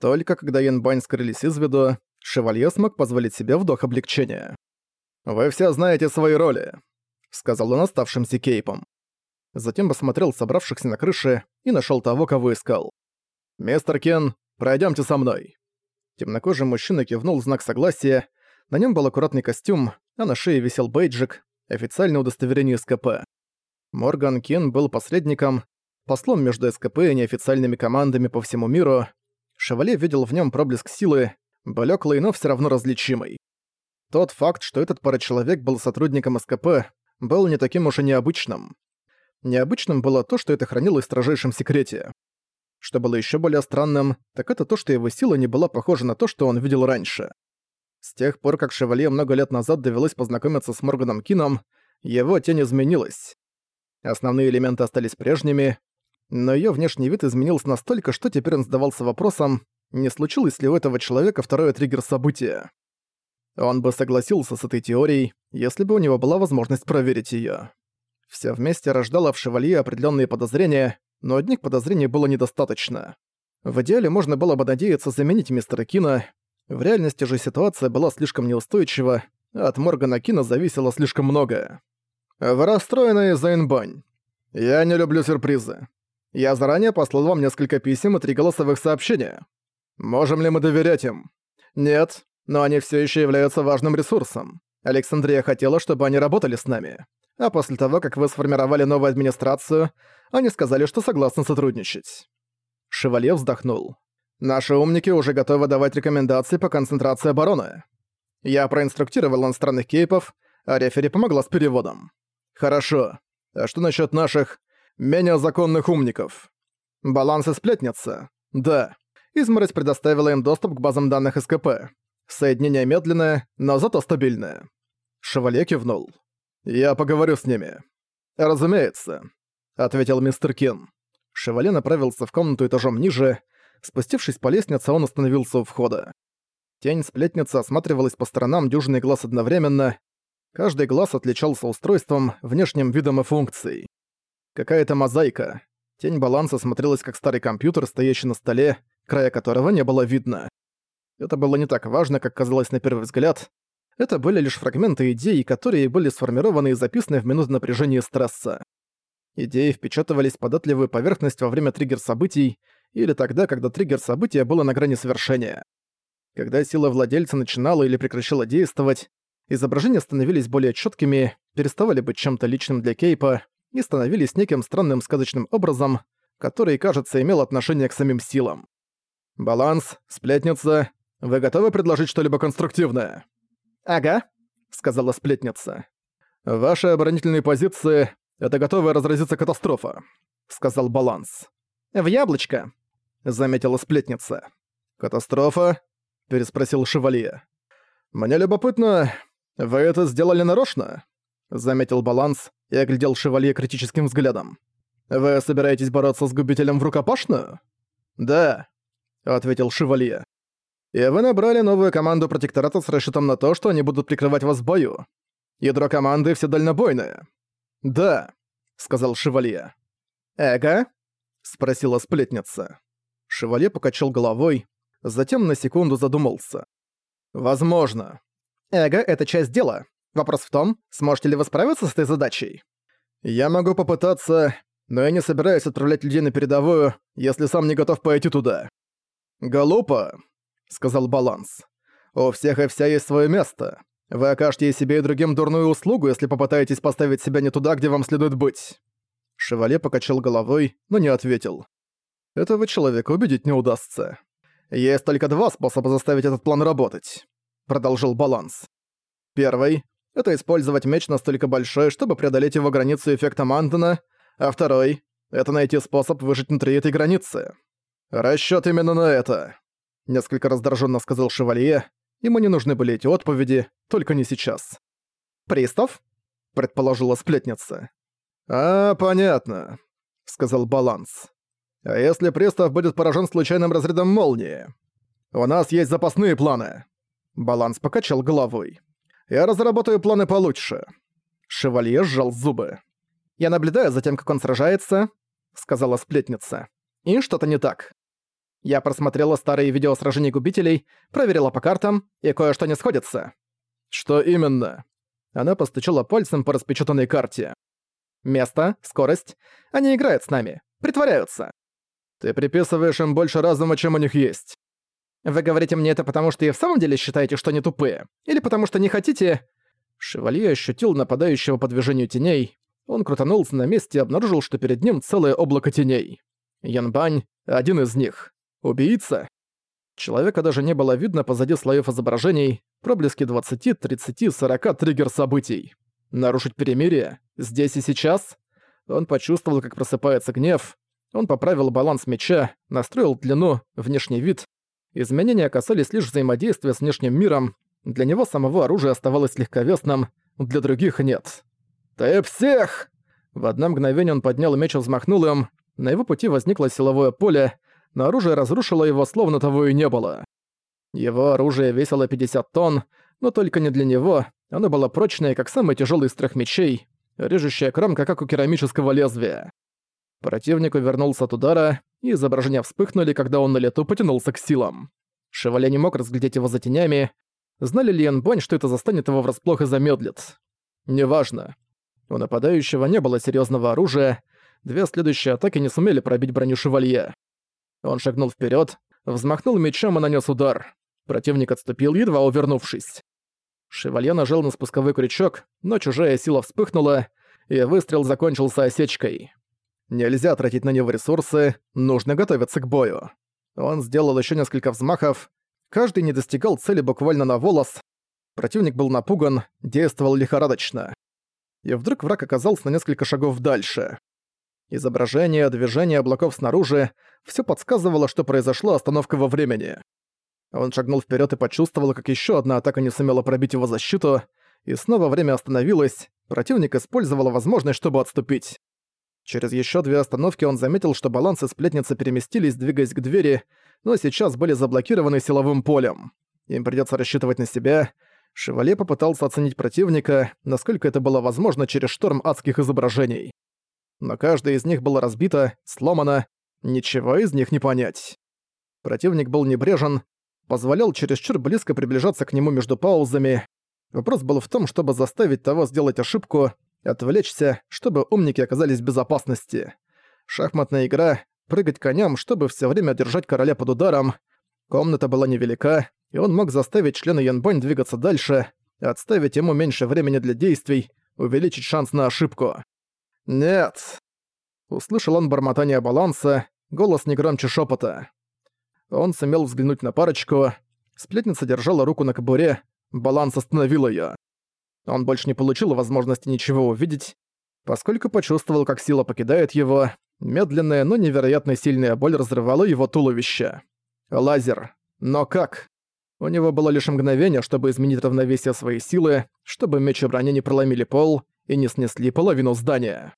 Только когда Янбань скрылись из виду, Шевалье смог позволить себе вдох облегчения. «Вы все знаете свои роли», — сказал он оставшимся кейпом. Затем посмотрел собравшихся на крыше и нашел того, кого искал. «Мистер Кен, пройдемте со мной». Темнокожий мужчина кивнул знак согласия, на нем был аккуратный костюм, а на шее висел бейджик, официальное удостоверение СКП. Морган Кен был посредником, послом между СКП и неофициальными командами по всему миру. Шевале видел в нем проблеск силы, блеклый, но все равно различимый. Тот факт, что этот парачеловек был сотрудником СКП, был не таким уж и необычным. Необычным было то, что это хранилось в строжайшем секрете. Что было еще более странным, так это то, что его сила не была похожа на то, что он видел раньше. С тех пор, как Шевалье много лет назад довелось познакомиться с Морганом Кином, его тень изменилась. Основные элементы остались прежними, но её внешний вид изменился настолько, что теперь он задавался вопросом, не случилось ли у этого человека второе триггер события. Он бы согласился с этой теорией, если бы у него была возможность проверить её. Всё вместе рождало в Шевалье определённые подозрения, но одних подозрений было недостаточно. В идеале можно было бы надеяться заменить мистера Кина, в реальности же ситуация была слишком неустойчива, а от Моргана Кина зависело слишком многое. «Вы расстроены из-за. Я не люблю сюрпризы. Я заранее послал вам несколько писем и три голосовых сообщения. Можем ли мы доверять им? Нет, но они все еще являются важным ресурсом. Александрия хотела, чтобы они работали с нами. А после того, как вы сформировали новую администрацию, они сказали, что согласны сотрудничать. Шевалье вздохнул. Наши умники уже готовы давать рекомендации по концентрации обороны. Я проинструктировал иностранных кейпов, а рефери помогла с переводом. Хорошо. А что насчет наших менее законных умников? Баланс и сплетница? Да. Изморозь предоставила им доступ к базам данных СКП. Соединение медленное, но зато стабильное. Шевалье кивнул. «Я поговорю с ними». «Разумеется», — ответил мистер Кин. Шевале направился в комнату этажом ниже, Спустившись по лестнице, он остановился у входа. Тень сплетницы осматривалась по сторонам дюжины глаз одновременно. Каждый глаз отличался устройством, внешним видом и функцией. Какая-то мозаика. Тень баланса смотрелась как старый компьютер, стоящий на столе, края которого не было видно. Это было не так важно, как казалось на первый взгляд. Это были лишь фрагменты идей, которые были сформированы и записаны в минуты напряжения и стресса. Идеи впечатывались в податливую поверхность во время триггер-событий, или тогда, когда триггер события было на грани совершения. Когда сила владельца начинала или прекращала действовать, изображения становились более четкими, переставали быть чем-то личным для Кейпа и становились неким странным сказочным образом, который, кажется, имел отношение к самим силам. «Баланс, сплетница, вы готовы предложить что-либо конструктивное?» «Ага», — сказала сплетница. «Ваши оборонительные позиции — это готовая разразиться катастрофа», — сказал Баланс. «В яблочко», — заметила сплетница. «Катастрофа?» — переспросил Шевалье. «Мне любопытно, вы это сделали нарочно?» — заметил Баланс и оглядел Шевалье критическим взглядом. «Вы собираетесь бороться с губителем в рукопашную?» «Да», — ответил Шевалье. «И вы набрали новую команду протектората с расчетом на то, что они будут прикрывать вас в бою. Ядро команды все дальнобойное». «Да», — сказал Шевалье. «Эго?» спросила сплетница. Шевале покачал головой, затем на секунду задумался. «Возможно. Эго — это часть дела. Вопрос в том, сможете ли вы справиться с этой задачей?» «Я могу попытаться, но я не собираюсь отправлять людей на передовую, если сам не готов пойти туда». «Глупо», — сказал Баланс. «У всех и вся есть свое место. Вы окажете себе и другим дурную услугу, если попытаетесь поставить себя не туда, где вам следует быть. Шевале покачал головой, но не ответил. Этого человека убедить не удастся. Есть только два способа заставить этот план работать. Продолжил Баланс. Первый — это использовать меч настолько большой, чтобы преодолеть его границу эффекта Мандена, а второй — это найти способ выжить внутри этой границы. Расчёт именно на это. Несколько раздраженно сказал Шевалье. Ему не нужны были эти отповеди, только не сейчас. «Пристав?» — предположила сплетница. «А, понятно», — сказал Баланс. «А если пристав будет поражен случайным разрядом молнии? У нас есть запасные планы». Баланс покачал головой. «Я разработаю планы получше». Шевалье сжал зубы. «Я наблюдаю за тем, как он сражается», — сказала сплетница. «И что-то не так». Я просмотрела старые видео сражений губителей, проверила по картам, и кое-что не сходится». «Что именно?» Она постучала пальцем по распечатанной карте. «Место, скорость. Они играют с нами. Притворяются». «Ты приписываешь им больше разума, чем у них есть». «Вы говорите мне это потому, что и в самом деле считаете, что они тупые? Или потому что не хотите...» Шевалье ощутил нападающего по движению теней. Он крутанулся на месте и обнаружил, что перед ним целое облако теней. Янбань — один из них. Убийца? Человека даже не было видно позади слоев изображений, проблески 20, 30, 40 триггер событий. Нарушить перемирие? Здесь и сейчас? Он почувствовал, как просыпается гнев. Он поправил баланс меча, настроил длину, внешний вид. Изменения касались лишь взаимодействия с внешним миром. Для него самого оружие оставалось легковесным, для других нет. «Ты всех!» В одно мгновение он поднял меч и взмахнул им. На его пути возникло силовое поле, но оружие разрушило его, словно того и не было. Его оружие весило 50 тонн, но только не для него, оно было прочное, как самый тяжелый из трех мечей, режущая кромка, как у керамического лезвия. Противник увернулся от удара, и изображения вспыхнули, когда он на лету потянулся к силам. Шевале не мог разглядеть его за тенями. Знали ли Янбонь, что это застанет его врасплох и замедлит? Неважно. У нападающего не было серьезного оружия, две следующие атаки не сумели пробить броню Шевалье. Он шагнул вперед, взмахнул мечом и нанес удар. Противник отступил, едва увернувшись. Шевалье нажал на спусковой крючок, но чужая сила вспыхнула, и выстрел закончился осечкой. Нельзя тратить на него ресурсы, нужно готовиться к бою. Он сделал еще несколько взмахов, каждый не достигал цели буквально на волос. Противник был напуган, действовал лихорадочно и вдруг враг оказался на несколько шагов дальше. Изображение, движение облаков снаружи — все подсказывало, что произошла остановка во времени. Он шагнул вперед и почувствовал, как еще одна атака не сумела пробить его защиту, и снова время остановилось, противник использовал возможность, чтобы отступить. Через еще две остановки он заметил, что балансы сплетницы переместились, двигаясь к двери, но сейчас были заблокированы силовым полем. Им придется рассчитывать на себя — Шевале попытался оценить противника, насколько это было возможно через шторм адских изображений. Но каждая из них была разбита, сломана, ничего из них не понять. Противник был небрежен, позволял чересчур близко приближаться к нему между паузами. Вопрос был в том, чтобы заставить того сделать ошибку, отвлечься, чтобы умники оказались в безопасности. Шахматная игра — прыгать коням, чтобы все время держать короля под ударом. Комната была невелика, и он мог заставить члена Янбань двигаться дальше, отставить ему меньше времени для действий, увеличить шанс на ошибку. «Нет!» Услышал он бормотание баланса, голос не шепота. Он сумел взглянуть на парочку. Сплетница держала руку на кобуре, баланс остановил ее. Он больше не получил возможности ничего увидеть, поскольку почувствовал, как сила покидает его, медленная, но невероятно сильная боль разрывала его туловище. Лазер. Но как? У него было лишь мгновение, чтобы изменить равновесие своей силы, чтобы меч и броня не проломили пол и не снесли половину здания.